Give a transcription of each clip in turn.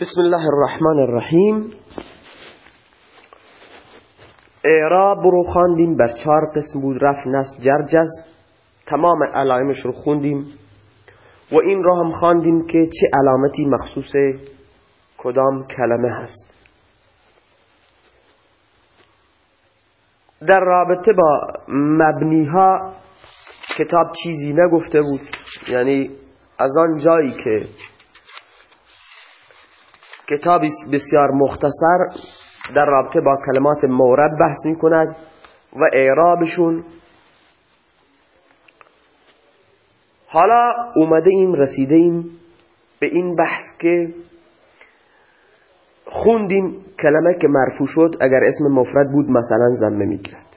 بسم الله الرحمن الرحیم اعراب رو خواندیم بر چهار قسم بود رفت نصب جرجز تمام علائمش رو خوندیم و این را هم خواندیم که چه علامتی مخصوص کدام کلمه هست در رابطه با مبنیها کتاب چیزی نگفته بود یعنی از آن جایی که کتابی بسیار مختصر در رابطه با کلمات مورد بحث می کند و اعرابشون. حالا اومده ایم رسیده ایم به این بحث که خوندیم کلمه که مرفوع شد. اگر اسم مفرد بود مثلا زمه می‌گیرد.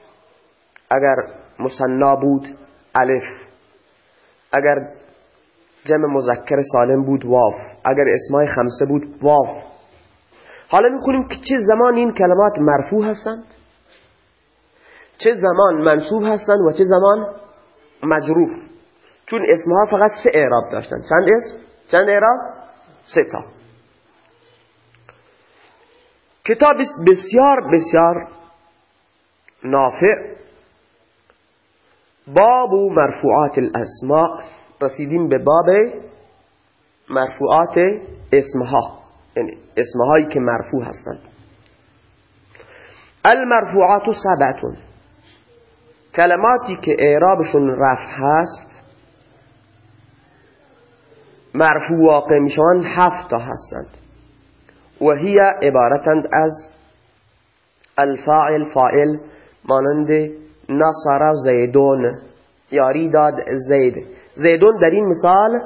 اگر مصنا بود الف. اگر جمع مذکر سالم بود واف اگر اسمای خمسه بود واف حالا می‌خونیم که چه زمان این کلمات مرفوع هستند؟ چه زمان منصوب هستند و چه زمان مجروف چون اسمها فقط سه اعراب داشتن. چند اسم؟ چند اعراب؟ سه تا. کتاب بسیار بسیار نافع. باب مرفوعات الاسماء. رسیدیم به باب مرفوعات اسمها یعنی اسمهایی که مرفوع هستند. المرفوعات سبعتون. کلماتی که اعرابشون رفع هست مرفوع واقع می‌شوند هفت تا هستند. و هی عبارتند از الفاعل فائل مانند نصر زیدون یاری داد زید. زیدون در این مثال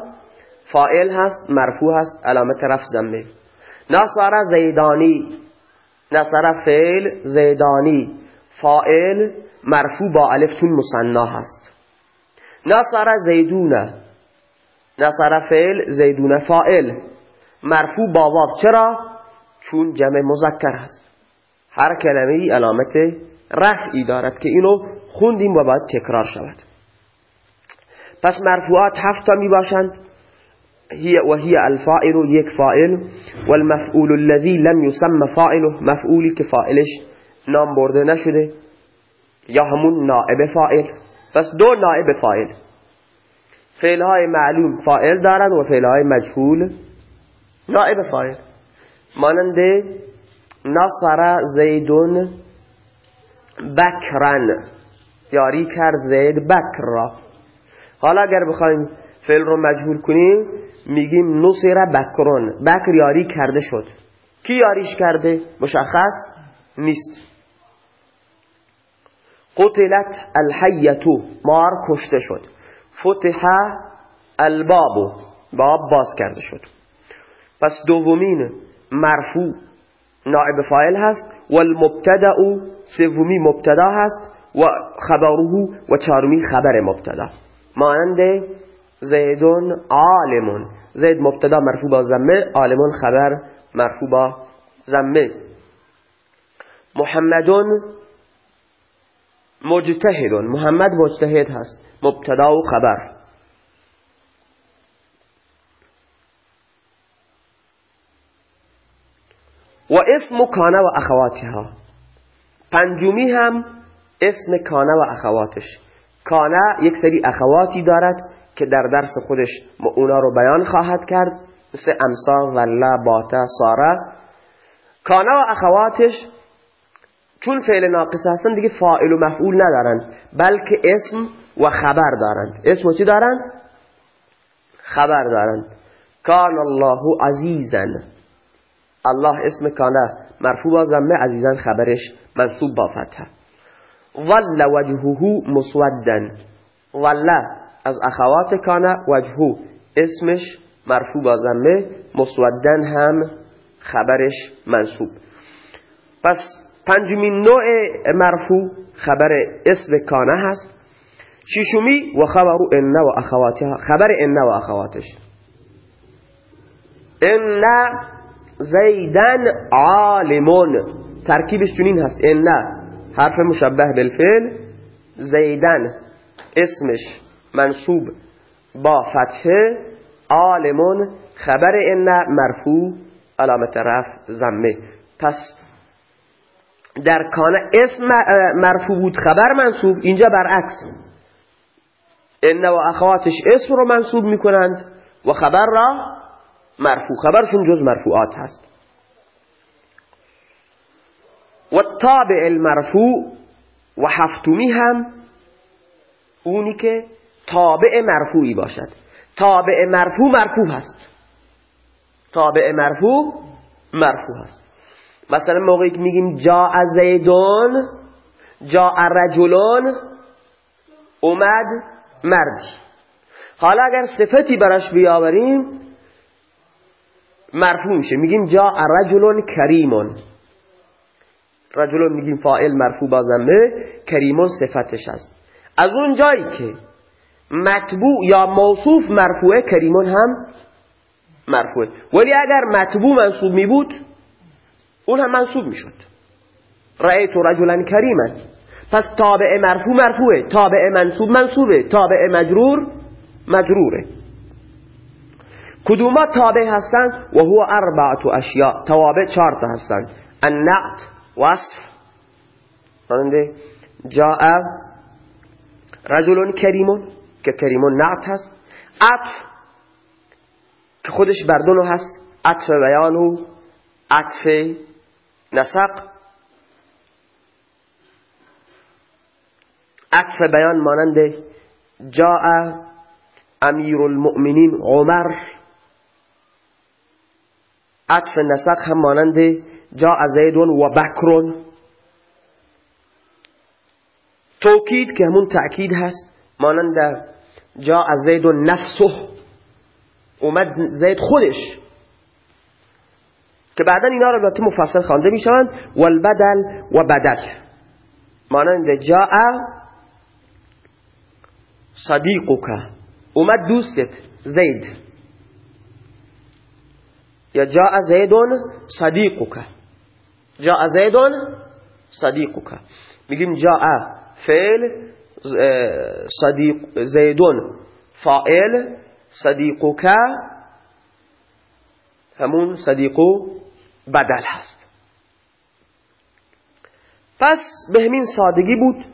فائل هست مرفوع هست علامت رفع زمه نصر زیدانی نصر فعل زیدانی. فائل مرفوع با الف چون مصنا هست. نصر زیدون نصر فعل زیدون فائل مرفوع با واو. چرا؟ چون جمع مذکر هست. هر کلمه علامت رفعی دارد که اینو خوندیم و باید تکرار شود. پس مرفوعات هفتا می باشند هي وهي الفاعل یک فاعل. والمفعول الذي لم يسمى فاعله. مفعولی که فاعلش نام برده نشده. یا همون نائب فاعل. پس دو نائب فاعل. فعلهای معلوم فاعل دارند و فعلهای مجهول نائب فاعل. مانند نصر زیدون بکرن. یاری کرد زید بکر را. حالا اگر بخوایم فعل رو مجهول کنیم میگیم نصر بکرون بکر یاری کرده شد. کی یاریش کرده؟ مشخص نیست. قتلت الحیتو مار کشته شد. فتح البابو باب باز کرده شد. پس دومین مرفوع نائب فاعل هست والمبتدا سومی مبتدا هست و خبره و چهارمی خبر مبتدا. مانند زیدون عالمون. زید مبتدا مرفوع با زمه عالمون خبر مرفوع با زمه محمدون مجتهدون. محمد مجتهد هست. مبتدا و خبر. و اسم کانه و اخواتها. پنجمی هم اسم کانه و اخواتش. کانه یک سری اخواتی دارد که در درس خودش اونا رو بیان خواهد کرد مثل امسا ولا باتا سارا. کانه و اخواتش چون فعل ناقص هستن دیگه فاعل و مفعول ندارند بلکه اسم و خبر دارند. اسم چی دارند؟ خبر دارند. کان الله عزیزن. الله اسم کانه مرفوع با زمه عزیزن خبرش منصوب با فتح. ول وجهه مسودن ول از اخوات کانه وجهو. اسمش مرفوع با زمه مسودن هم خبرش منصوب. پس پنجمین نوع مرفوع خبر اسم کانه هست. ششمی و خبر ان و اخواتها خبر ان و اخواتش. ان زیدن عالمون ترکیبش چنین هست. ان حرف مشبه بالفعل. زیدن اسمش منصوب با فتحه عالمون خبر ان مرفوع علامت رفع زمه پس در کانه اسم مرفوع بود خبر منصوب. اینجا برعکس. ان و اخواتش اسم رو منصوب می‌کنند و خبر را مرفوع. خبرشون جز مرفوعات هست. و تابع المرفوع و هفتمی هم اونی که تابع مرفوعی باشد. تابع مرفوع مرفوع هست. تابع مرفوع مرفوع هست. مثلا موقعی که میگیم جا زیدون جا رجلون اومد مردی. حالا اگر صفتی براش بیاوریم مرفوع میشه. میگیم جا رجلون کریمون. رجلون میگیم فائل مرفوع با زمه کریمون صفتش هست از اون جایی که مطبوع یا موصوف مرفوعه کریمون هم مرفوعه. ولی اگر مطبوع منصوب می بود اون هم منصوب می شد رأیت رجلا کریما پس تابع مرفوع مرفوعه تابع منصوب منصوبه تابع مجرور مجروره. کدوما تابع هستند و هو اربعت اشیاء. توابع چهار تا هستند النعت وصف. ماننده جاء رجل کریمون که کریمون نعت هست. عطف که خودش بردونو هست. عطف بیانو عطف نسق. عطف بیان مانند جاء امیر المؤمنین عمر. عطف نسق هم مانند جاء زیدون و بکرون. توکید که همون تأکید هست مانند جا از زید و نفسه. اومد زید خودش. که بعدا اینا رو البته مفصل خوانده می‌شوند. والبدل و بدل. مانند جا صدیقک. اومد دوستت زید. یا جا زیدون صدیقک. جا زیدون صدیقک. میگیم جا فعل صدیق زیدون فائل صدیقک همون صدیقو بدل هست. پس به همین سادگی بود.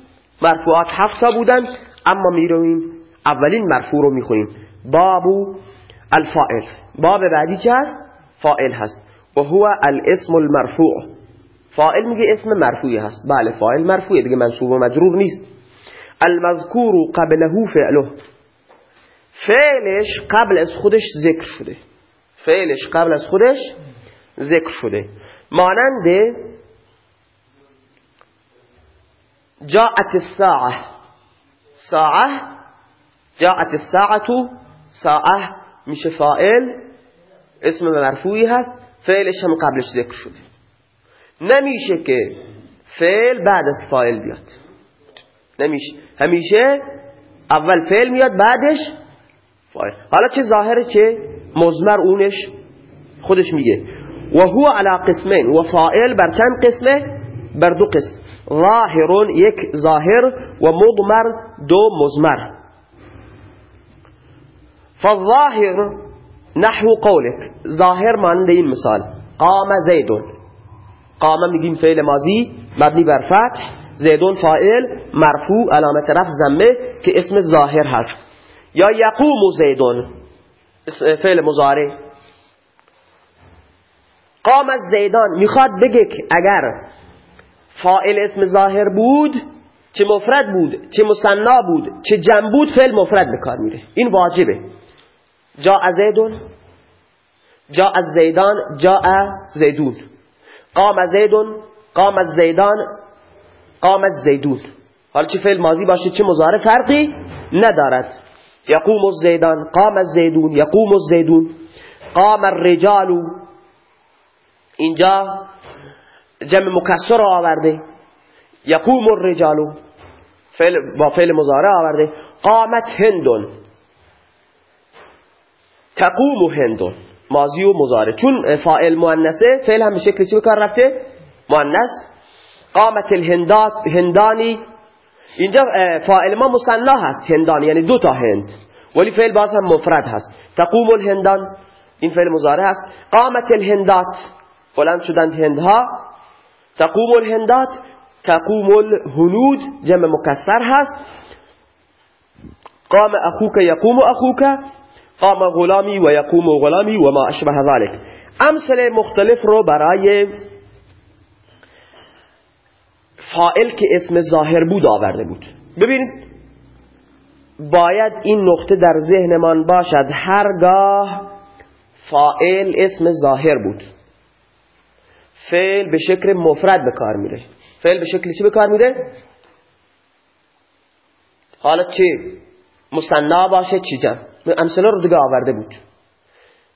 مرفوعات هفتا بودن اما می‌رویم اولین مرفوع رو می‌خونیم. بابو الفائل باب بعدی چه هست؟ فائل هست. و هو الاسم المرفوع. فائل میگه اسم مرفوعی هست. بله فائل مرفوعه. دیگه منصوب و مجرور نیست. المذکور قبله فعله. فعلش قبل از خودش ذکر شده. فعلش قبل از خودش ذکر شده. مانند جاءت الساعه ساعه جاءت الساعه ساعه میشه فاعل. اسم مرفوعی هست. فعلش هم قبلش ذکر شده. نمیشه که فعل بعد از فاعل بیاد. نمیشه. همیشه اول فعل میاد بعدش فاعل. حالا چه ظاهره چه مزمر اونش خودش میگه. و هو على قسمین و فاعل بر چند قسمه؟ بر دو قسم. ظاهرون یک ظاهر و مضمر دو مزمر فالظاهر نحو قولك. ظاهر مانند این مثال. قام زیدون. قام میگیم فعل ماضی مبنی بر فتح زیدون فائل مرفوع علامت رفع زمه که اسم ظاهر هست. یا یقوم زیدون فعل مضارع. قام زیدان می‌خواد بگه که اگر فائل اسم ظاهر بود چه مفرد بود چه مصنا بود چه جمع بود فعل مفرد بکار میره. این واجبه. جا زیدون جا از زیدان جا زیدون. قام زیدون قام زیدان قامت زیدون حالا چه فعل ماضی باشه چه مضارع فرقی ندارد. یقوم الزیدان قام الزیدون یقوم الزیدون. قام الرجال. اینجا جمع مکسر آورده. یقوم الرجال. فعل با فعل مضارع آورده. قامت هندون. تقوم هندون. ماضی و مضارع. چون فاعل مؤنثه فعل هم به شکل چی کار رفته؟ مؤنث. قامت الهندات هندانی. اینجا فاعل ما مصنع هست هندان یعنی دو تا هند. ولی فعل باز هم مفرد هست. تقوم الهندان. این فعل مزاره هست. قامت الهندات. بلند شدند هندها. تقوم الهندات. تقوم الهنود. جمع مکسر هست. قام اخوك يقوم اخوك قام غلامی و یقوم غلامی و ما اشبه ذلك امثله مختلف رو برای فائل که اسم ظاهر بود آورده بود. ببینید باید این نقطه در ذهنمان باشد هرگاه فائل اسم ظاهر بود. فعل به شکل مفرد به کار میره. فعل به شکل چی به کار میره؟ حالت چی؟ مصنا باشه چی جمع امثله رو دیگه آورده بود.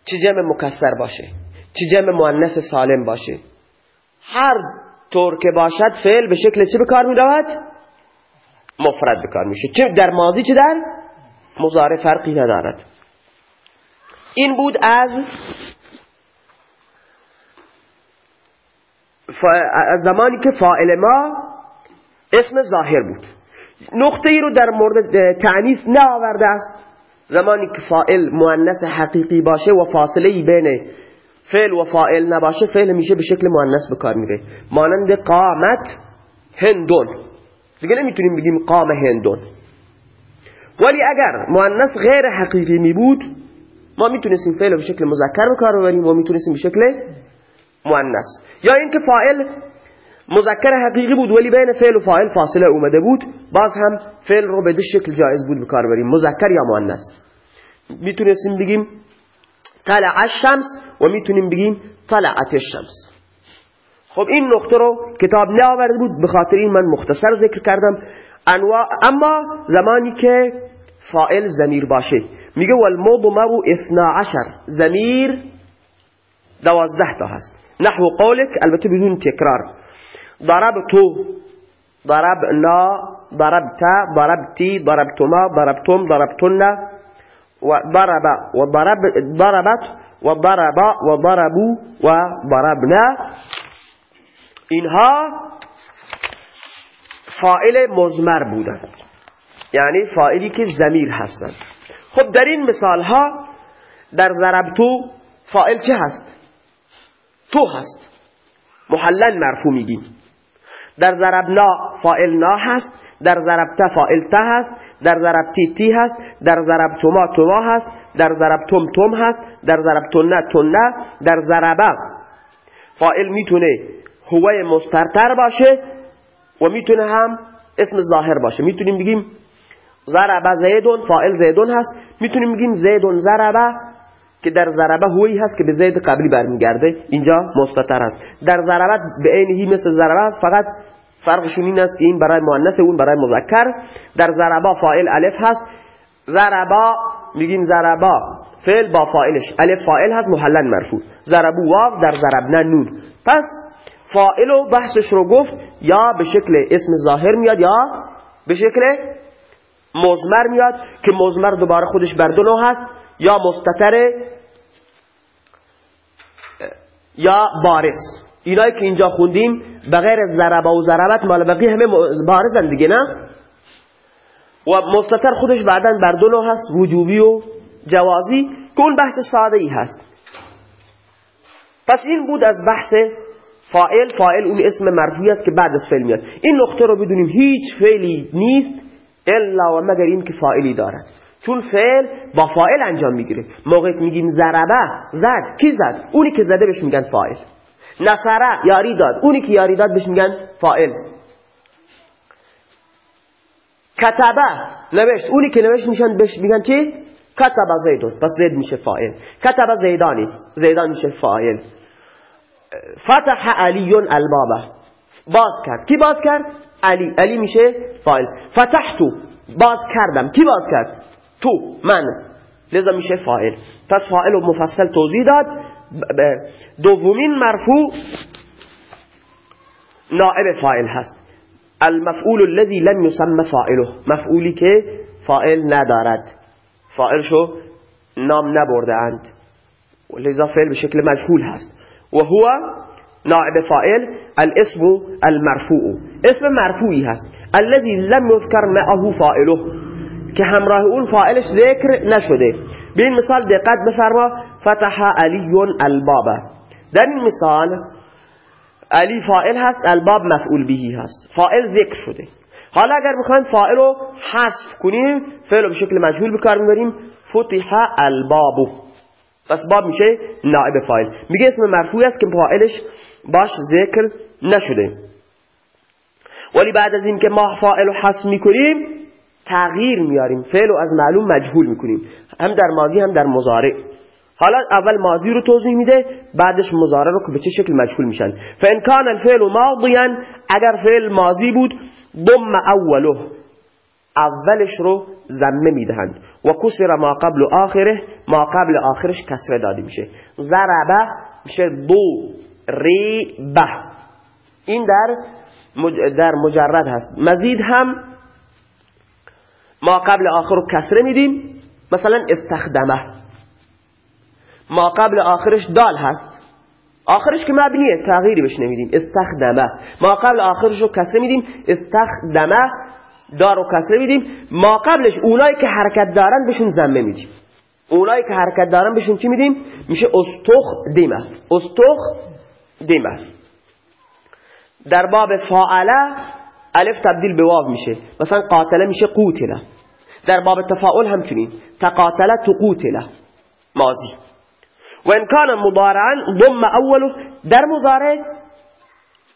چی جمع مکسر باشه؟ چی جمع مؤنث سالم باشه؟ هر طور که باشد فعل به شکل چی به کار مفرد به کار میشه. چه در ماضی چه در مضارع فرقی ندارد. این بود از زمانی که فاعل ما اسم ظاهر بود. نقطه ای رو در مورد تعنیس نآورده است. زمانی که فاعل مؤنث حقیقی باشه و فاصله بین فعل و فاعل نباشه فعل میشه به شکل مؤنث به کار میره. مانند قامت هندون. دیگه نمی‌تونیم بگیم قام هندون. ولی اگر مؤنث غیر حقیقی می بود ما می‌تونستیم فعل به شکل مذکر به کار ببریم و می‌تونستیم به شکل مؤنث. یا اینکه فاعل مذکر حقیقی بود ولی بین فعل و فاعل فاصله اومده بود. باز هم فعل رو به دو شکل جایز بود به کار بریم. مذکر یا مؤنث. می‌تونستیم بگیم طلع الشمس و می‌تونیم بگیم طلعت الشمس. خب این نقطه رو کتاب آورده بود به خاطر این من مختصر ذکر کردم. انواع اما زمانی که فائل زمیر باشه. میگه والمضمر اثنا عشر. زمیر دوازده تا هست. نحو قولك البته بدون تکرار. ضربتو ضربنا ضربت ضربتي ضربتما ضربتم ضربتن. وضرب وضرب ضربت وضرب وضربوا وضربنا اینها فائل مزمر بودند. یعنی فائلی که زمیر هستند. خب در این مثال ها در ضربتو فائل چه هست؟ تو هست. محلن مرفوع میگیم. در ضربنا فائل نا هست در ضربت فائل ته هست در ضربتی تی هست در ضربتما تما هست در ضربتم تم هست در ضربتن تنه در ضربه فائل می‌تونه هوای مسترتر باشه و می‌تونه هم اسم ظاهر باشه. می‌تونیم بگیم ضربه زیدون فائل زیدون هست. می‌تونیم بگیم زیدون ضربه که در ضربه هوی هست که به زید قبلی برمیگرده. اینجا مستتر هست. در ضربه به عینهی مثل ضربه هست فقط فرقشون این است که این برای مؤنث اون برای مذکر. در ضربه فائل الف هست. ضربه میگیم ضربه. فعل با فائلش الف فائل هست محلن مرفوع. ضربو واو در ضربنا نون. پس فائل و بحثش رو گفت یا به شکل اسم ظاهر میاد یا به شکل مزمر میاد که مزمر دوباره خودش بر دو هست. یا مستتر یا بارس. اینایی که اینجا خوندیم بغیر ضربه و ضربت مال بقیه همه بارزن دیگه نه؟ و مستتر خودش بعدا بر دو هست وجوبی و جوازی که اون بحث ساده ای هست. پس این بود از بحث فائل فائل اون اسم مرفوعی است که بعد از فعل میاد. این نقطه رو بدونیم هیچ فعلی نیست الا و مگر این که فائلی دارد. چون فعل با فائل انجام می‌گیره. موقع میگیم ضربه زد. کی زد؟ اونی که زده بهش میگن فائل نصره یاری داد. اونی که یاری داد بهش میگن فائل کتبه نوشت. اونی که نوشت میشن بهش میگن چی؟ کتبه زیدون پس زید میشه فائل کتبه زیدانی. زیدان میشه فائل فتح علیون البابه باز کرد. کی باز کرد؟ علی. علی میشه فاعل. فتحتو باز کردم. کی باز کرد؟ تو من؟ لذا میشه فاعل. پس فاعل و مفصل توضیح داد. دومین مرفوع نائب فاعل هست. المفعول الذي لم يسمى فاعله. مفعولی که فاعل ندارد. فاعل شو نام نبرده اند. لذا فعل به شکل مجهول هست. و هو نائب فاعل. الاسم المرفوع. اسم مرفوعی هست. الذي لم يذكر معه فاعله. که همراه اون فاعلش ذکر نشده. به این مثال دقت بفرما. فتح علی الباب. در این مثال علی فائل هست الباب مفعول بهی هست. فائل ذکر شده. حالا اگر می‌خوایم فائل رو حذف کنیم فعل رو به شکل مجهول بکار می‌بریم. فتح الباب. پس باب میشه نائب فاعل. میگه اسم مرفوعی است که فاعلش باش ذکر نشده. ولی بعد از اینکه ما فاعل رو حذف می‌کنیم تغییر میاریم. فعل رو از معلوم مجهول می‌کنیم. هم در ماضی هم در مضارع. حالا اول ماضی رو توضیح میده بعدش مضارع رو که به چه شکل مجهول میشن. فان کان الفعل ماضیا اگر فعل ماضی بود ضم اوله. اولش رو زمه می‌دهند. و کسر ما قبل آخره ما قبل آخرش کسره داده میشه. ضربه میشه دو ری به این در در مجرد هست. مزید هم ما قبل آخر رو کسره میدیم. مثلا استخدمه. ما قبل آخرش دال هست. آخرش که مبنیه تغییری بهش نمیدیم. استخدمه. ما قبل آخرش رو کسره میدیم. استخدمه دار و کسره میدیم. ما قبلش اونایی که حرکت دارن بهشون زمه میدیم. اونایی که حرکت دارن بهشون چی میدیم؟ میشه استخ دیمه استخ دیمه در باب فاعله الف تبدیل به واو میشه. مثلا قاتله میشه قوتله. در باب تفاعل همچنین. تقاتله تقوتله. ماضی. و ان کان مضارعا ضم اوله در مضارع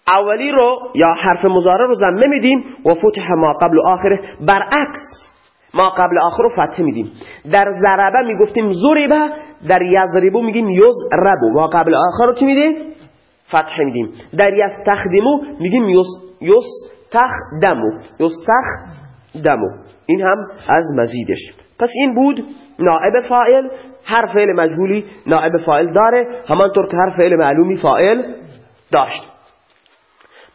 اولی رو یا حرف مضارع رو زمه میدیم و فتح ما قبل و آخره. برعکس ما قبل آخر رو فتح میدیم. در ضربه می‌گفتیم زربه در یزربو میگیم یزربو ما قبل آخر رو چی میدیم؟ فتح میدیم. در یستخدمو میگیم یستخدمو یستخدمو این هم از مزیدش. پس این بود نائب فاعل. هر فعل مجهولی نائب فاعل داره. همانطور که هر فعل معلومی فاعل داشت.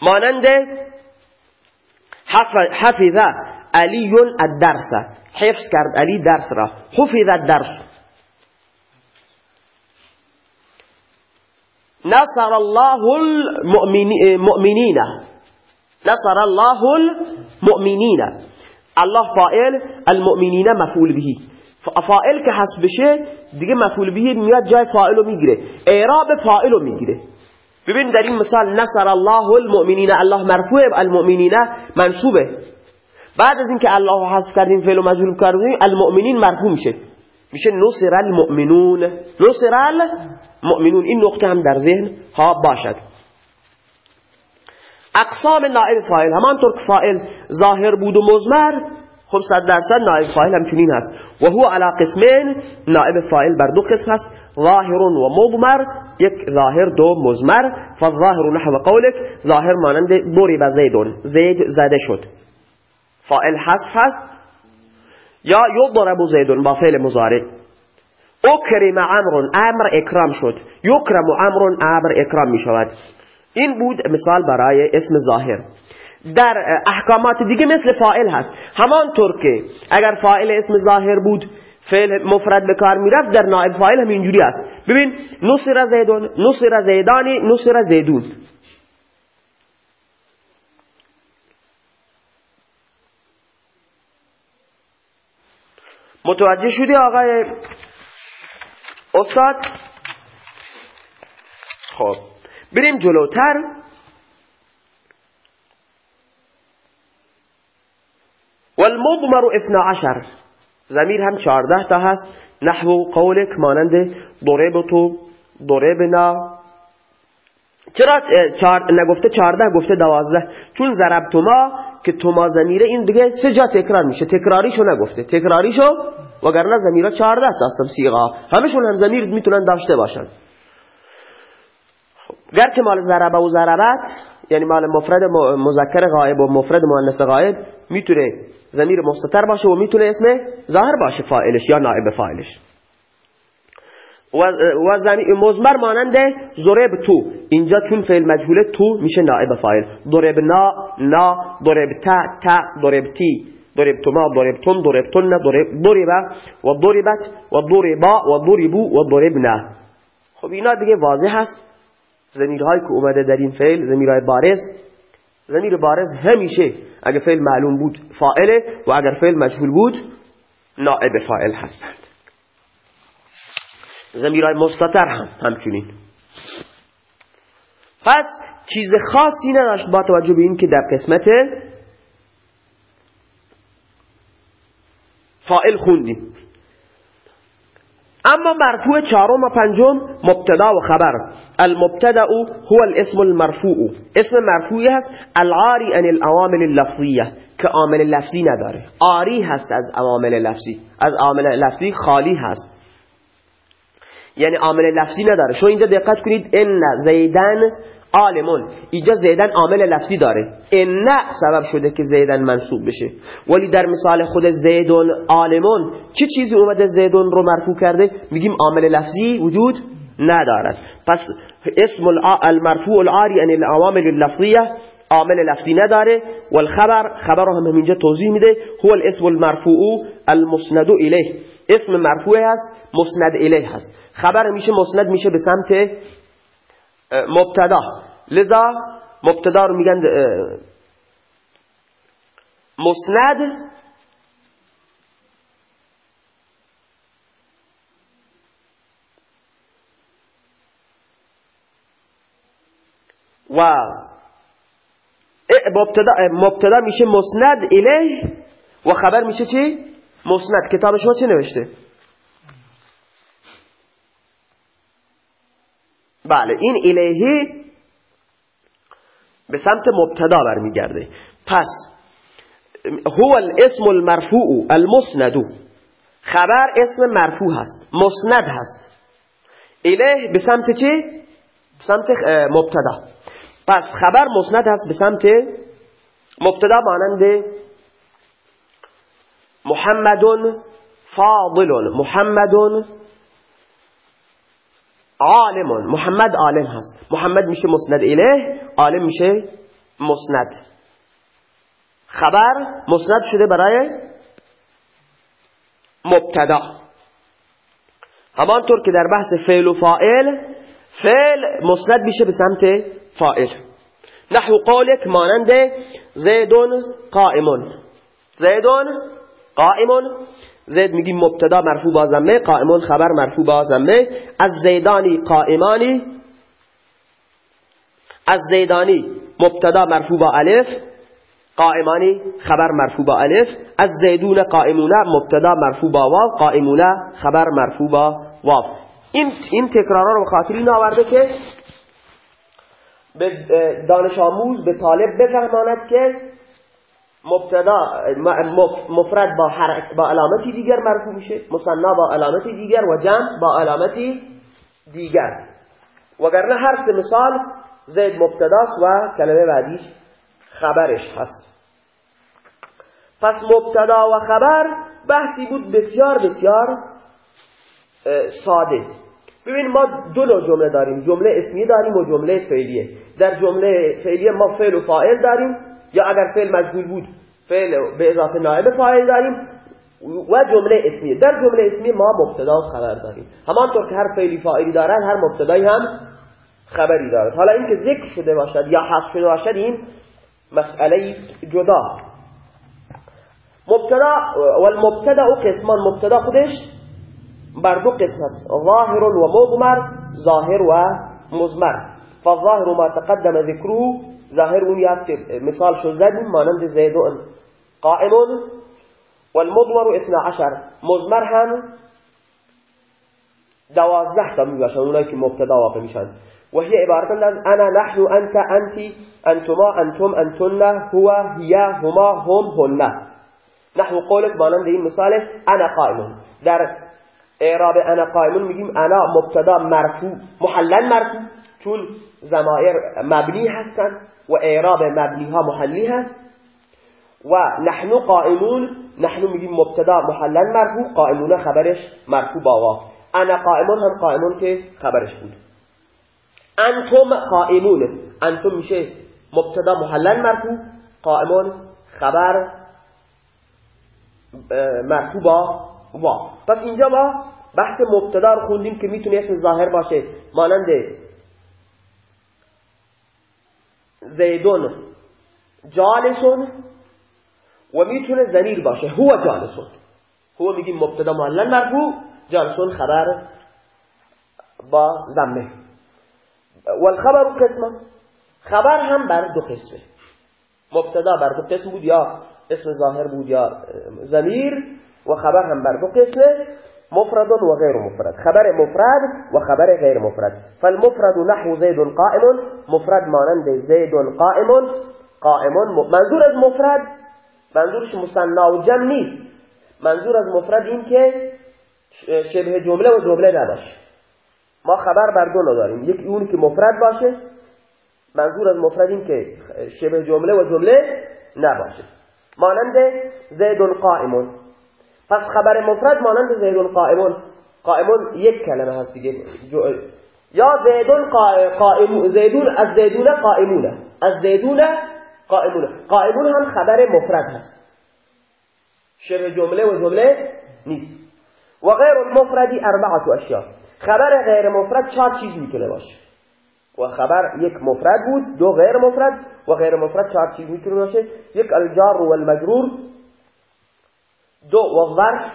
مانند حفظ علی الدرس. حفظ کرد علی درس را. حفظ الدرس. نصر الله المؤمنین نصر الله المؤمنین. الله فائل المؤمنین مفعول بهی فائل که حسب بشه دیگه مفعول بهی میاد جای فائل رو می‌گیره. اعراب فائل رو می‌گیره. ببین در این مثال نصر الله المؤمنین الله مرفوع المؤمنین منصوبه. بعد از اینکه الله حذف کردیم فعل مجهول کردیم المؤمنین مرفوع میشه. میشه نصر المؤمنون. نصر المؤمنون. این نقطه هم در ذهن ها باشد. اقسام نائب فاعل. همانطور که فاعل ظاهر بود و مزمر خب صد درصد نائب فاعل همچنین هست. و هو علی قسمین نائب فاعل بر دو قسم هست. ظاهر و مضمر یک ظاهر دو مزمر فالظاهر نحو قولك ظاهر مانند ضرب زیدون. زید زده شد. فاعل حذف هست. یا یضرب زیدون با فعل مضارع. اکرم امر امر اکرام شد. یکرم امر امر اکرام می شود این بود مثال برای اسم ظاهر. در احکامات دیگه مثل فائل هست. همانطور که اگر فائل اسم ظاهر بود فعل مفرد به کار می‌رفت در نائب فاعل هم اینجوری است. ببین نصر زیدون نصر زیدانی نصر زیدون. متوجه شدی آقای استاد؟ خب. بریم جلوتر. والمضمر اثنا عشر. زمیر هم چارده تا هست. نحو قولک مانند ضربتو ضربنا. چرا چار... نگفته چارده گفته دوازده؟ چون ضربتو ما که تو ما زمیره این دیگه سه جا تکرار میشه. تکراریشو نگفته. تکراریشو وگرنه زمیره چارده تا سیغا. همشون هم زمیر می‌تونن داشته باشن. گرچه مال ضربه و ضربت یعنی مال مفرد مذکر غایب و مفرد مؤنث غایب می‌تونه ضمیر مستتر باشه و می‌تونه اسم ظاهر باشه فاعلش یا نائب فاعلش. و زمیر مزمر مانند ضرب تو. اینجا چون فعل مجهوله تو میشه نائب فاعل. ضرب نا نا ضرب تا تا ضرب تی. ضرب تما ضرب تن ضرب تن ضرب ضرب و ضربت و ضربا و ضربو و ضربنا. خب اینا دیگه واضح هست. زمیرهایی که اومده در این فعل زمیرهای بارز. زمیر بارز همیشه اگر فعل معلوم بود فائله و اگر فعل مجهول بود نائب فائل هستند. زمیرای مستتر هم همچنین. پس چیز خاصی نداشت با توجه به این که در قسمت فائل خوندیم. اما مرفوع چهارم و پنجم مبتدا و خبر. المبتدا هو الاسم المرفوع. اسم مرفوعی هست العاری عن العوامل اللفظیه که عامل لفظی نداره. عاری هست از عوامل لفظی. از عامل لفظی خالی هست. یعنی عامل لفظی نداره. شو اینجا دقت کنید ان زیدن عالمون. اینجا زیدن عامل لفظی داره. ان سبب شده که زیدن منصوب بشه. ولی در مثال خود زیدون عالمون چه چیزی اومده زیدون رو مرفوع کرده؟ میگیم عامل لفظی وجود ندارد. پس اسم المرفوع العاری ان العوامل اللفظیه عامل لفظی نداره. والخبر خبر هم اینجا توضیح میده. هو الاسم المرفوع المسند الیه. اسم مرفوع هست مسند الیه هست. خبر میشه مسند میشه به سمت مبتدا. لذا مبتدا رو میگن مسند و مبتدا مبتدا میشه مسند الیه و خبر میشه چی؟ مسند. کتاب شما چی نوشته؟ بله این الیهی به سمت مبتدا برمیگرده. پس هو الاسم المرفوع المسند. خبر اسم مرفوع هست مسند هست. الیه به سمت چی؟ به سمت مبتدا. پس خبر مسند هست به سمت مبتدا مانند محمد فاضل محمد عالم محمد عالم هست. محمد میشه مسند اله عالم میشه مسند. خبر مسند شده برای مبتدا. همانطور که در بحث فعل و فائل فعل مسند میشه به سمت فائل نحو قولک مانند زیدون قائمون. زیدون قائمون. زید میگیم مبتدا مرفوع با زمه قائمون خبر مرفوع با زمه از زیدانی قائمانی از زیدانی مبتدا مرفوع با الف قائمانی خبر مرفوع با الف. از زیدون قائمونه مبتدا مرفوع با واو قائمونه خبر مرفوع با واو. این این تکرارا رو خاطری نآورده که به دانش آموز به طالب بفهماند که مبتدا مفرد با حرک با علامتی دیگر مرفوع میشه. مصنا با علامتی دیگر و جمع با علامتی دیگر. وگرنه هر سه مثال زید مبتداست و کلمه بعدیش خبرش هست. پس مبتدا و خبر بحثی بود بسیار بسیار ساده. ببین ما دو نوع جمله داریم. جمله اسمی داریم و جمله فعلیه. در جمله فعلیه ما فعل و فاعل داریم. یا اگر فعل مجهول بود فعل به اضافه نائب فاعل داریم و جمله اسمی. در جمله اسمی ما مبتدا خبر داریم. همانطور که هر فعلی فاعلی دارن هر مبتدایی هم خبری دارد حالا اینکه ذکر شده باشد یا حذف شده باشد این مسئله جدا. مبتدا و المبتدا و قسمان. مبتدا خودش بر دو قسم است. ظاهر و مضمر ظاهر و مضمر. فالظاهر ما تقدم ذکره ظاهر اونی است که مثال شو زدیم مانند زیدون قائمون والمضمر اثنا عشر مضمر هم دوازده تا می باشن اونایی که مبتدا واقع میشن. و هی عبارت از انا نحن انت انتی انتما انتم انتن هو هی هما هم هن. نحو قولك مانند این مثال انا قائمون. در اعراب انا قائمون میگیم انا مبتدا مرفوع محلن مرفوع. چون زمایر مبنی هستن و اعراب مبنی ها محلی هست و نحن قائمون نحن میگیم مبتدا محلن مرفوع قائمون خبرش مرفوع با انا قائمون هم قائمون که خبرش بود. انتم قائمون انتم میشه مبتدا محلن مرفوع قائمون خبر مرفوع با وا. پس اینجا ما بحث مبتدا رو خوندیم که می‌تونه اسم ظاهر باشه. مانند زیدون جالسون و می‌تونه زمیر باشه. هو جالسون. هو میگیم مبتدا معلن مرفوع جالسون خبر با زمه والخبر قسمه. خبر هم بر دو قسمه. مبتدا بر دو قسم بود یا اسم ظاهر بود یا زمیر و خبر هم بر دو قسمه. مفرد و غیر مفرد. خبر مفرد و خبر غیر مفرد. فالمفرد نحو زید قائم مفرد مانند زید قائم قائم منظور از مفرد منظورش مصنا و جمع نیست. منظور از مفرد این که شبه جمله و جمله نباشه. ما خبر بر دو نداریم یکی اون که مفرد باشه منظور از مفرد این که شبه جمله و جمله نباشه. مانند زید قائم پس خبر مفرد مانند زید قائم قائم یک کلمه هست دیگه. یا زیدون قائم زیدون از زیدون قائمونه. از زیدون قائمونه. قائمون هم خبر مفرد هست. شبه جمله و جمله نیست. و غیر المفردی اربعه اشیاء. خبر غیر مفرد چهار چیز می‌تونه باشه. و خبر یک مفرد بود دو غیر مفرد و غیر مفرد چهار چیز می‌تونه باشه. یک الجار و المجرور دو و ظرف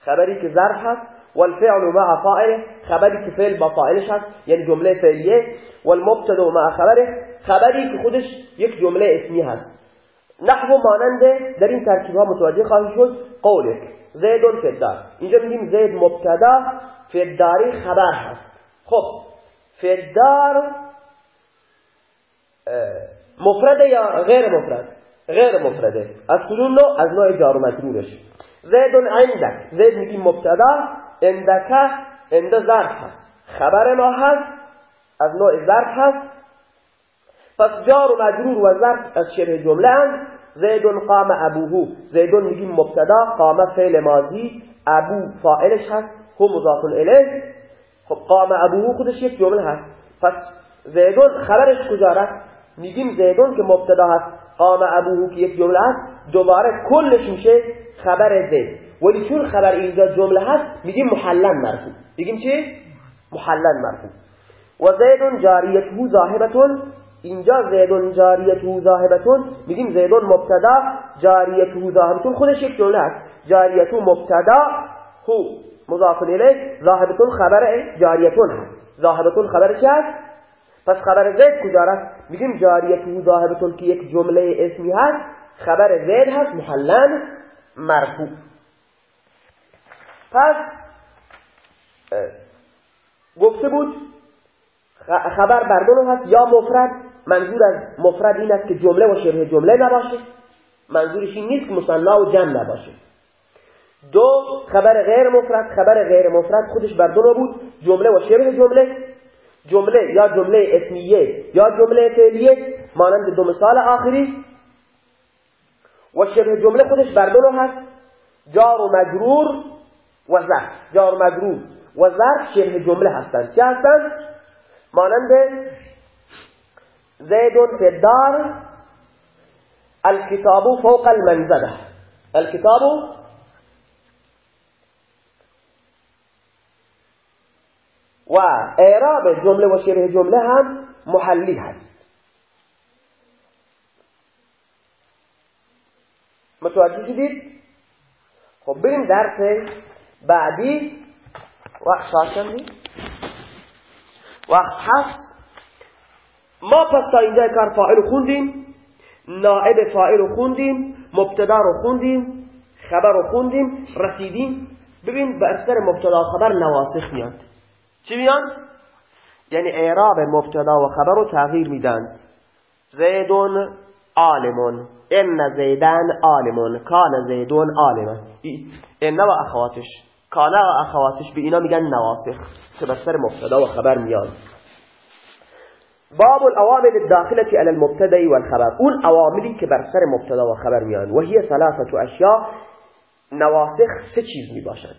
خبری که ظرف هست والفعل مع فاعل خبری که فعل با فاعلش هست یعنی جمله فعلیه والمبتدا مع خبره خبری که خودش یک جمله اسمی هست. نحو مانند در این ترکیب ها متوجه خواهی شد قولک زیدون فدار اینجا میگیم زید مبتدا فداری خبر هست. خب فدار مفرده یا غیر مفرد؟ غیر مفرده. از کدوم نوع؟ از نوع جار و مجرورش زید عندک. زید میگیم مبتدا عندک عند ظرف هست. خبر ما هست از نوع ظرف هست. پس جار و مجرور و ظرف از شبه جمله هم زید قام ابوه زیدون میگیم مبتدا قام فعل ماضی. ابو فاعلش هست. هم مضاف الیه. خب قام ابوه خودش یک جمله هست. پس زیدون خبرش کجا رفت؟ میگیم زیدون که مبتدا هست. قام ابوه که یک جمله هست. دوباره کلش میشه خبر زید ولی چون خبر اینجا جمله هست میگیم محلن مرفوع. میگیم چی؟ محلن مرفوع. و زید جاریته ذاهبتون. اینجا زیدون جاریته ذاهبتون. میگیم زیدون مبتدا جاریته ذاهبتون خودش یک جمله هست. جاریته مبتدا هو. مضاف الیه. ذاهبتون خبر جاریتون هست. ذاهبتون خبر چی هست؟ پس خبر زید کجا رفت؟ میگیم جاریته ذاهبتون که یک جمله اسمی هست خبر زید هست محلن مرفوع. پس گفته بود خبر بر هست یا مفرد منظور از مفرد این است که جمله و شبه جمله نباشه منظورش این نیست که مصنا و جمع نباشه. دو خبر غیر مفرد خبر غیر مفرد خودش بر دو بود جمله و شبه جمله. جمله یا جمله اسمیه یا جمله فعلیه مانند دو مثال آخری. و شبه جمله خودش بر دو هست. جار و مجرور و ظرف. جار و مجرور و ظرف شبه جمله هستند. چه هستند؟ مانند زید فی الدار الكتاب فوق المنزله. الكتاب و اعراب جمله و شبه جمله هم محلی هست. متوجه شدید؟ خب بریم درس بعدی. وقت شاشم وقت هست ما پس تا اینجا کار فاعل خوندیم. نائب فاعل خوندیم. مبتدا رو خوندیم. خبر رو خوندیم. رسیدیم. ببین بر سر مبتدا خبر نواسخ میاد. چی میان؟ یعنی اعراب مبتدا و خبر رو تغییر میدند زیدون عالمون. ان زیدن عالمون. کان زیدون عالمون. ان و اخواتش. کان و اخواتش به اینا میگن نواسخ که بر سر مبتدا و خبر میان. باب الاوامر الداخله على المبتدا والخبر. اون اوامری که بر سر مبتدا و خبر میان. و هي ثلاثه اشیاء. نواسخ سه چیز می باشد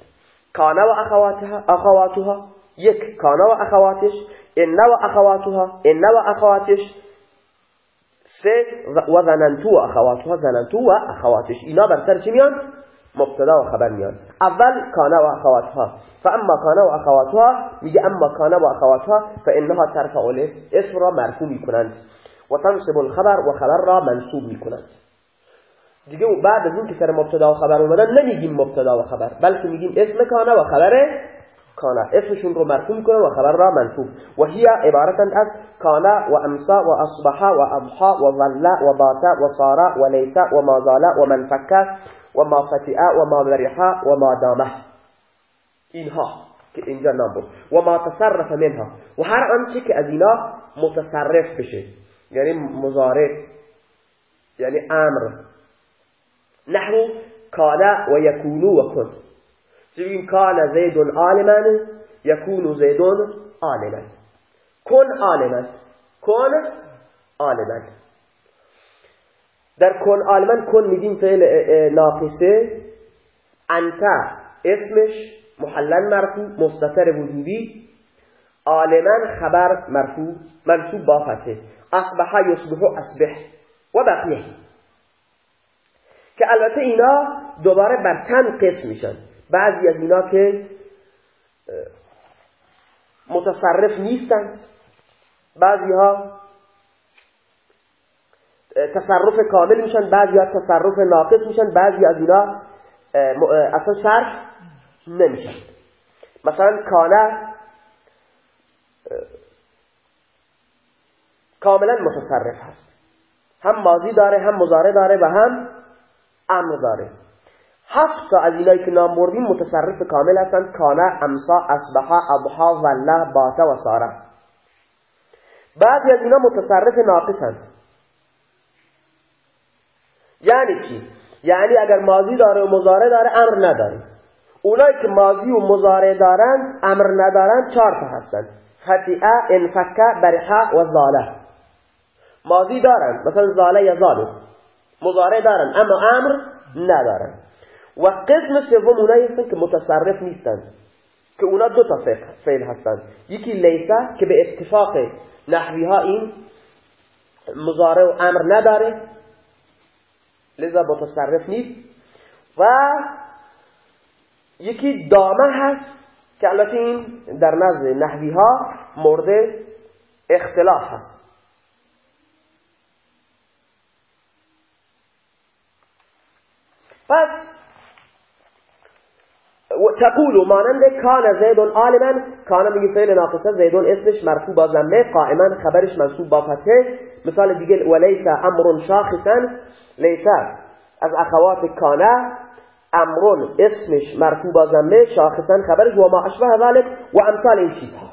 و اخواتها اخواتها. یک کان و اخواتش ان و اخواتها ان و اخواتش سه و زننتو و اخواتها زننتو و اخواتش. اینا بر چی میان؟ مبتدا و خبر میان. اول کان و اخواتها. فاما کان و اخواتها میگه اما کان و اخواتها فانها ترفع الاسم را مرفوع می‌کنند. و تنصب الخبر و خبر را منصوب می‌کنند. دیگه بعد از این که سر مبتدا و خبر اومدن نمیگیم مبتدا و خبر بلکه میگیم اسم کان و خبر کانا. اسمشون رو مرفوع می‌کنه و خبر را منصوب و هی عبارتند از کانا و امسا و اصبح و اضحا و ظلا و باتا و صارا و لیسا و مازالا و منفکا و ما فتئا و ما برحا و ما دامه. اینها که اینجا نام بود. و ما تصرف منها. و هر آنچه که از اینا متصرف بشه. یعنی مزارع یعنی امر. نحو کالا و یکونو و کن. چون کان زید عالما یکون زید عالما کن عالما کن عالما در کن عالما کن میدیم فعل ناقصه. انت اسمش محلن مرفوع مستتر وجودی. عالما خبر مرفوع منصوب با فتحه. اصبح اصبح و بقیه. که البته اینا دوباره بر چند قسم میشن. بعضی از اینا که متصرف نیستن. بعضی ها تصرف کامل میشن بعضی ها تصرف ناقص میشن بعضی از اینا اصلا شرف نمیشن. مثلا کانه کاملا متصرف هست. هم ماضی داره هم مزاره داره و هم امر داره. هفت تا از اینایی که نام بردیم متصرف کامل هستند کانه امسا اصبحا ابها وله باتا و ساره بعضی از اینا متصرف ناقصند یعنی چی یعنی اگر ماضی داره و مزاره داره امر نداره اونایی که ماضی و مزاره دارند امر ندارند چهار تا هستند فتیعه انفکه برحه و زاله ماضی دارند مثلا زاله یا زالو مزاره دارند اما امر ندارند و قسم سوم اونایی هستن که متصرف نیستند که اونا دو تا فعل هستند یکی لیسه که به اتفاق نحوی ها این مزاره و امر نداره. لذا متصرف نیست. و یکی دامه هست که البته این در نزد نحوی ها مورد اختلاف هست. پس تقول مانند کان زیدون عالما کان میگه فعل ناقصه زیدون اسمش مرفوع با ضمه قائما خبرش منصوب با فتحه. مثال دیگه ولیس امر شاخصا لیس از اخوات کانه امر اسمش مرفوع با ضمه شاخصا خبرش و ما اشبه ذلك و امثال این چیزها.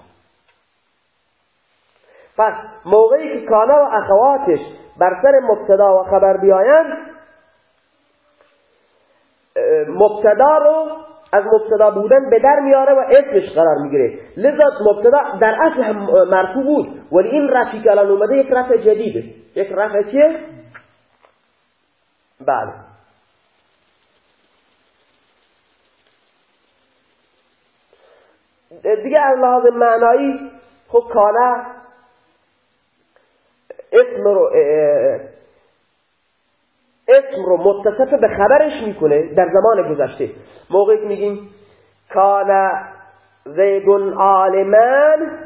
پس موقعی که کانه و اخواتش بر سر مبتدا و خبر بیایند مبتدا رو از مبتدا بودن به در میاره و اسمش قرار می‌گیره. لذا مبتدا در اصل مرفوع بود. ولی این رفعی که الان اومده یک رفع جدیده. یک رفع چیه؟ بله. دیگه از لحاظ معنایی خب کانه اسم رو اسم رو متصف به خبرش می‌کنه در زمان گذشته. موقعی که میگیم کان زیدون عالمان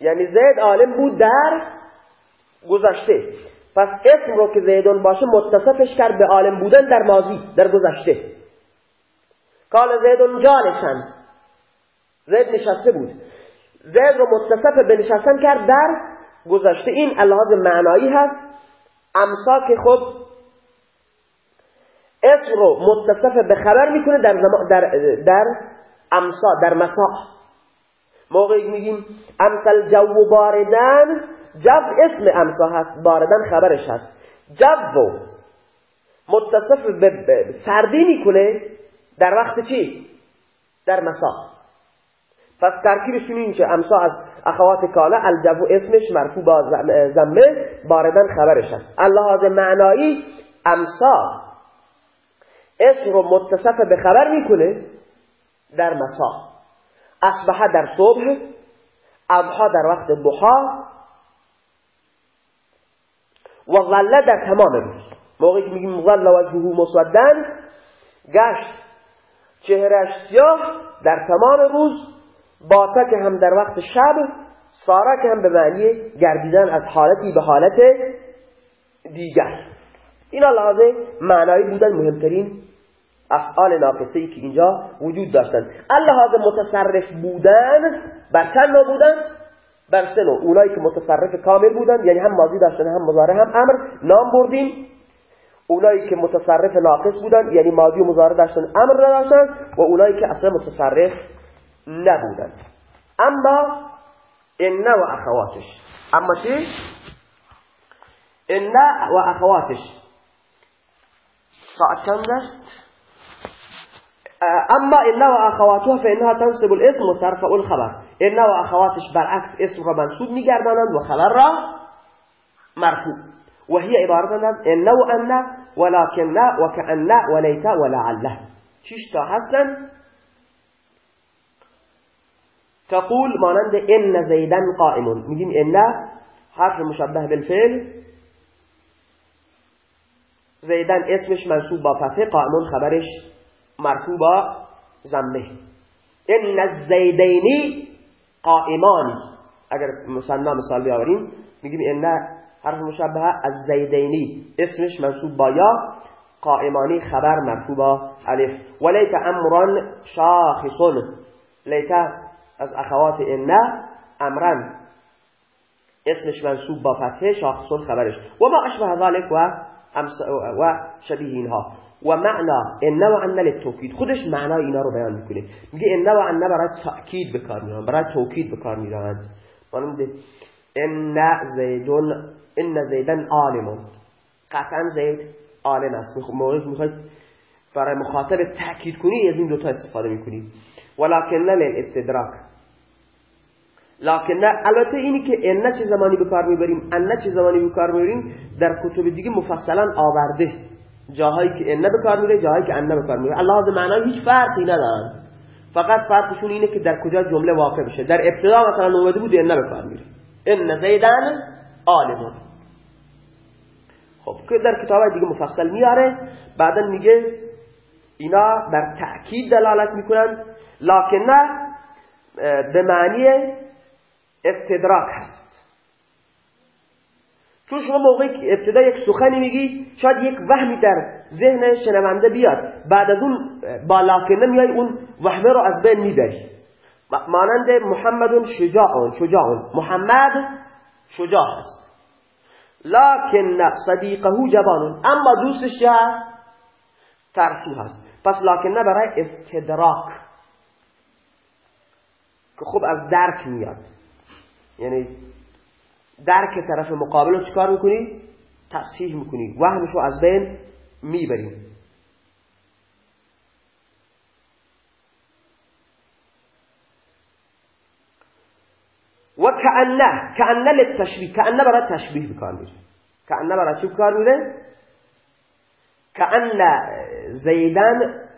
یعنی زید عالم بود در گذشته. پس اسم رو که زیدون باشه متصفش کرد به عالم بودن در ماضی در گذشته. کان زیدون جالسن زید نشسته بود. زید رو متصف به نشستن کرد در گذشته. این الهاز معنایی هست. امسا که خب اسم رو متصف به خبر می‌کنه در, در, در امسا در مسا. موقعی میگیم امسال جو باردن جو اسم امسا هست باردن خبرش هست. جو متصف به سردی می‌کنه در وقت چی؟ در مسا. پس ترکیبشون این که امسا از اخوات کالا الجو اسمش مرفوع با زمه باردن خبرش هست. اللحاظ معنایی امسا اسم رو متصف به خبر می‌کنه در مسا. اصبح در صبح اضحا در وقت ضحا و ظله در تمام روز. موقعی که میگیم ظل وجهه مسودن گشت چهرش سیاه در تمام روز باتا که هم در وقت شب سارا که هم به معنی گردیدن از حالتی به حالت دیگر. اینا لحاظه معنایی بودن مهمترین افعال ناقصه ای که اینجا وجود داشتن. اللحاظ متصرف بودن بر چند نوع بودن؟ بر سه اونایی که متصرف کامل بودن یعنی هم ماضی داشتن هم مضارع هم امر نام بردیم. اونایی که متصرف ناقص بودن یعنی ماضی و مضارع داشتن امر نداشتن و اونایی که اصلا متصرف نبودن. اما ان و اخواتش. اما چی؟ ان و اخواتش. ساعت چند است؟ آه، أما إنها وأخواتها فإنها تنصب الاسم وترفع الخبر. الا و اخواتش برعکس اسم را منصوب میگردانند و خبر را مرفوع. و وهي عبارة از إن وأن و لا و لا و ولعله چیش تا هستن؟ تقول مانند إن زيدا قائم میگیم إن حرف مشبه بالفعل. زیدن اسمش منصوب با فتح قائمون خبرش مرفوع زمه ان الزیدینی قائمانی اگر مثلا مثال بیاوریم میگیم ان حرف مشبه از زیدینی اسمش منصوب با یا قائمانی خبر مرفوع با الف. ولیت امران شاخصون. لیت از اخوات ان امرن اسمش منصوب با فتحه شاخصون خبرش. و ما اشبه ذلك و و شبیه اینها. و معنا ان و ان للتوکید. خودش معنای اینا رو بیان می‌کنه. میگه ان و ان برای تاکید به کار میارن برای توکید به کار میارن مانند ان زیدون ان زیدن عالم. قطعا زید عالم است. موقعی می‌خواید برای مخاطب تاکید کنی از این دوتا استفاده می‌کنی. ولکن للاستدراک لکن نه البته اینی که ان چه زمانی به کار می‌بریم ان چه زمانی به کار می‌بریم در کتب دیگه مفصلا آورده. جاهایی که ان به کار میره جاهایی که ان به کار میره. الله معنی هیچ فرقی ندارن. فقط فرقشون اینه که در کجا جمله واقع بشه. در ابتدا مثلا اومده بود ان به کار میره. ان زیدان عالم. خب که در کتاب دیگه مفصل میاره. بعدا میگه اینا بر تأکید دلالت می‌کنن. لکن نه به معنی استدراک هست. چون شما موقعی که ابتدا یک سخنی میگی شاید یک وهمی در ذهن شنونده بیاد. بعد از اون با لاکنه میای اون وهمه رو از بین می‌بری. مانند محمد شجاع شجاع محمد شجاع است لکن صدیقه جبان اما دوستش چه هست؟ ترسو هست. پس لکنه برای استدراک که خوب از درک میاد. یعنی درک طرف مقابل رو چکار می‌کنی؟ تصحیح می‌کنی وهمش رو از بین می‌بریم و کعنه کعنه للتشبیه کعنه برای تشبیه بکار میره کعنه برای چی بکار میره؟ کعنه زیدن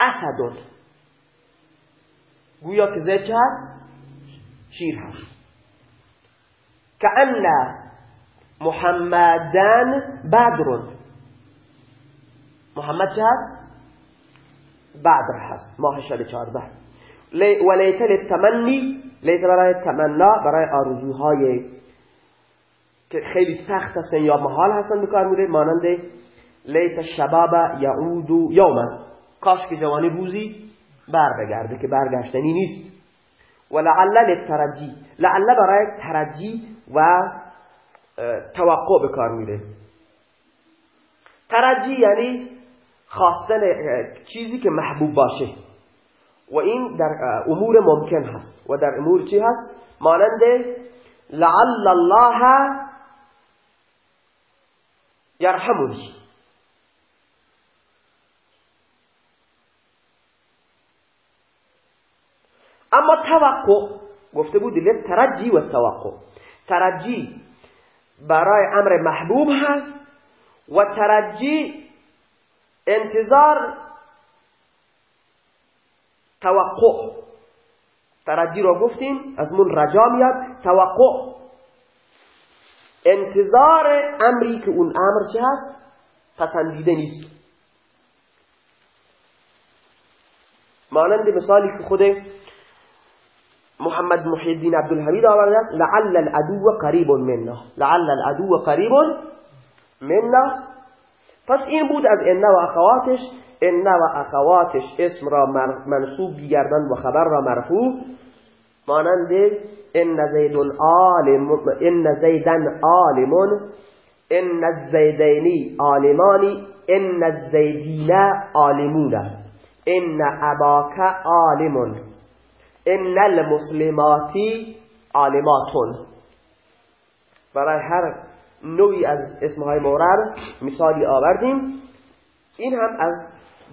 اسدون گویا که زید چه هست؟ شیر هست. کأن محمدان بدر محمد چه هست؟ بدر هست. ماه شب چهارده. و لیت للتمنی لیت برای تمنا برای آرزوهای که خیلی سخت هستن یا محال هستن بکار میره مانند لیت شباب یعود یوما کاش که جوانی روزی بر بگرده که برگشتنی نیست. و لعل للترجی لعل برای ترجی و توقع به کار میره. ترجی یعنی خواستن چیزی که محبوب باشه. و این در امور ممکن هست. و در امور چی هست؟ مانند لعل الله یرحمنی. اما توقع گفته بود لیت ترجی و توقع. ترجی برای امر محبوب هست و ترجی انتظار توقع. ترجی رو گفتیم از من رجا میاد توقع. انتظار امری که اون امر چه هست؟ پسندیده نیست. مانند مثالی که خود محمد محی الدین عبدالحمید آورده است لعل العدو قریب منا لعل العدو قریب منا پس این بود از ان و اخواتش ان و اخواتش اسم را منصوب گردن و خبر را مرفوع مانند ان زیدن عالم ان زیدن عالم ان الزیدینی عالمانی ان الزیدین عالمون ان اباک عالم ان المسلماتی عالماتون برای هر نوعی از اسمهای مورد مثالی آوردیم. این هم از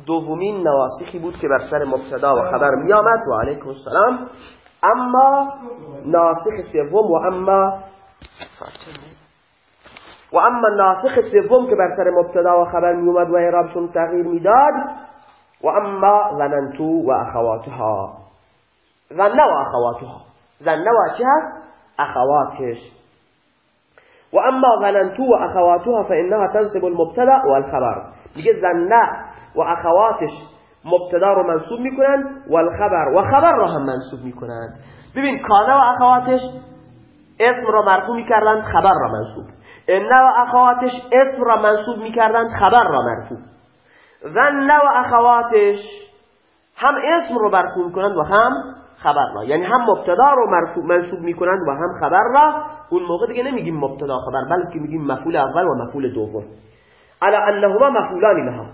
دومین نواسخی بود که بر سر مبتدا و خبر می آمد و علیکم السلام. اما ناسخ سوم و اما و اما ناسخ سوم که بر سر مبتدا و خبر می اومد و اعرابشون تغییر می‌داد. و اما ظننتو و اخواتها. ظنه و اخواتها. ظنه و چه هست؟ اخواتش. و اما ظننتو و اخواتها فانها تنصب المبتدا والخبر. میگه ظنه و اخواتش مبتدا رو منصوب می‌کنن و الخبر. و خبر رو هم منصوب می‌کنن. ببین کانه و اخواتش اسم را مرفوع می‌کردن خبر را منصوب. ان و اخواتش اسم را منصوب می‌کردن خبر را مرفوع. ظن و اخواتش هم اسم رو مرفوع می‌کنن و هم خبر را. یعنی هم مبتدا رو منصوب می‌کنن و هم خبر را. اون موقع دیگه نمیگیم مبتدا خبر بلکه میگیم مفعول اول و مفعول دوم. الا انهما مفعولان لها.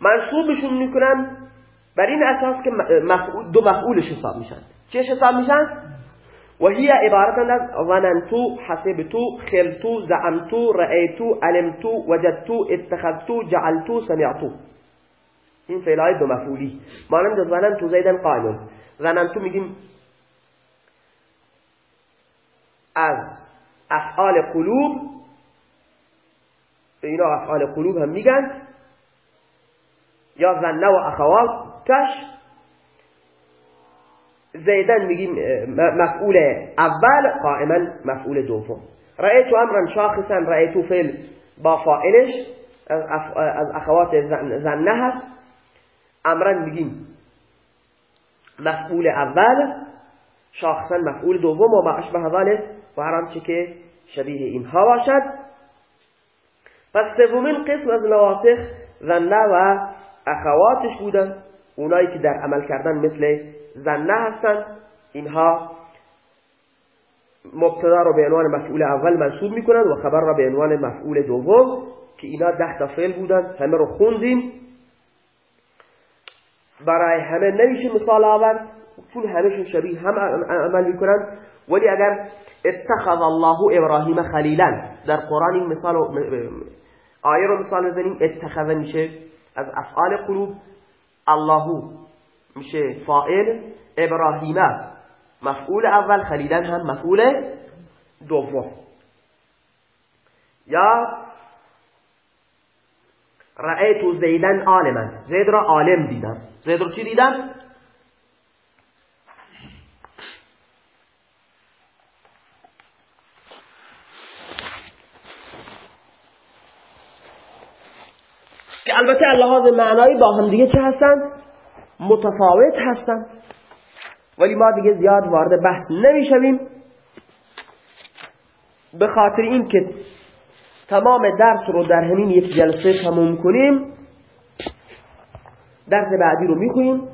منصوبشون می‌کنن بر این اساس که دو مفعولش حساب میشن. چه حساب میشن؟ و هي عبارت از ظننتو حسبتو خلتو زعمتو رأيتو علمتو وجدتو اتخذتو جعلتو سمعتو. این فعلهای دو مفعولی. مانند ظننتو زیدن قائم ظننتو میگیم از افعال قلوب اینا افعال قلوب هم میگن. یا ظنه و اخواتش زیدن میگیم مفعول اول قائما مفعول دوم. رأیتو امرا شاخصا رأیتو فعل با فائلش از اخوات زنه هست. امرا میگیم مفعول اول شاخصا مفعول دوم و ما اشبه ذلك و هر که شبیه اینها باشد. پس سومین قسم از نواسخ زنه و اخواتش بودن. اونایی که در عمل کردن مثل زنه هستن. اینها مبتدا رو به عنوان مفعول اول منصوب می‌کنن و خبر را به عنوان مفعول دوم که اینا ده تا فعل بودن. همه رو خوندیم. برای همه نمیشه مثال آورد چون همهشون شبیه هم عمل می‌کنن. ولی اگر اتخذ الله ابراهیم خلیلا در قرآن این مثال آیه رو مثال بزنیم اتخذ میشه از افعال قلوب. الله میشه فائل ابراهیمه مفعول اول خلیلا هم مفعول دوم. یا رأیت زیدن عالما زید را عالم دیدم زید رو چی دیدم؟ که البته لحاظ معنایی با هم دیگه چه هستند؟ متفاوت هستند ولی ما دیگه زیاد وارد بحث نمی‌شویم به خاطر این که تمام درس رو در همین یک جلسه تموم کنیم. درس بعدی رو میخویم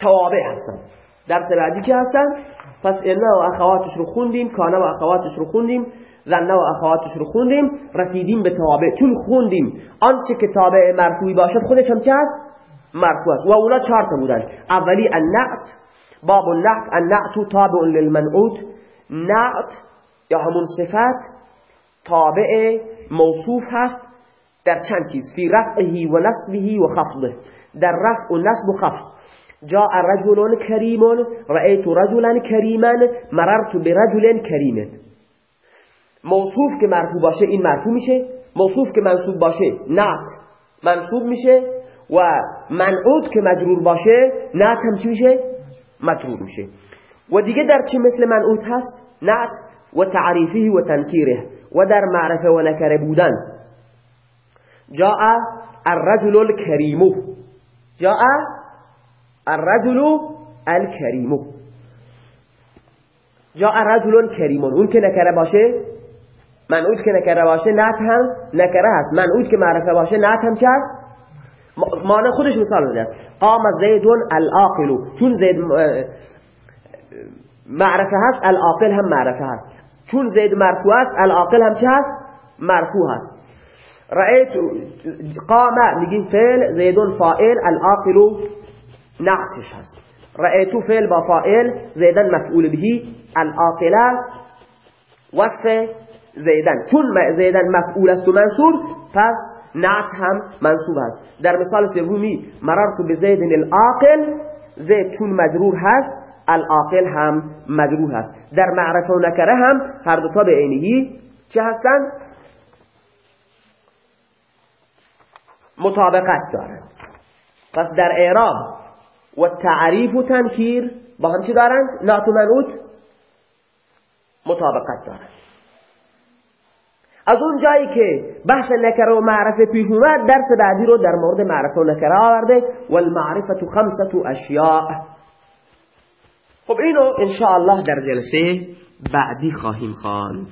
توابع هستن. درس بعدی که هستن؟ پس انه و اخواتش رو خوندیم کانه و اخواتش رو خوندیم زنه و اخواتش رو خوندیم رسیدیم به توابع. چون خوندیم. آنچه که تابع مرفوعی باشد خودش هم چه هست؟ است. و اونا چهار تا بودن. اولی النعت. باب النعت. النعت تابع للمنعوت. نعت یا همون صفت تابع موصوف هست در چند چیز. فی رفعه و نصبه و خفضه. در رفع و نصب و خفض. جاء رجل کریم رأیت رجلا کریما مررت برجل کریم. موصوف که مرفوع باشه این مرفوع میشه. موصوف که منصوب باشه نعت منصوب میشه. و منعود که مجرور باشه نعت هم چی میشه؟ مجرور میشه. و دیگه در چه مثل منعود هست؟ نعت و تعریفه و تنکیره و در معرفه و نکره بودن جاء الرجل الكريم. جاء الرجل الكريم. جاء الرجل الكريم. اون که نکره باشه؟ منعود که نکره باشه؟ نت هم نکره هست. منعود که معرفه باشه؟ نت هم هست معنی خودش مثال بده است قام زیدون العاقل. چون زید معرفه هست العاقل هم معرفه هست. چون زید مرفوع است العاقل هم چه هست؟ مرفوع هست. رأيت قام میگیم فعل زیدون فائل العاقل نعتش هست. رأيت فعل با فائل زیدن مفعول بهی العاقله وصف زیدن. چون زیدن مفعول است و منصوب پس نعت هم منصوب است در مثال سومی مررت به زید العاقل زید چون مجرور هست العاقل هم مجرور هست در معرفه و نکره هم هر دوتا به عینی چه هستند؟ مطابقت دارند. پس در اعراب و تعریف و تنکیر با هم چی دارند؟ نعت و منعوت مطابقت دارند. از اون جایی که بحث نکره و معرفه پیش اومد درس بعدی رو در مورد معرفه و نکره آورده. والمعرفه خمسة اشیاء خب اینو انشاءالله در جلسه بعدی خواهیم خواند.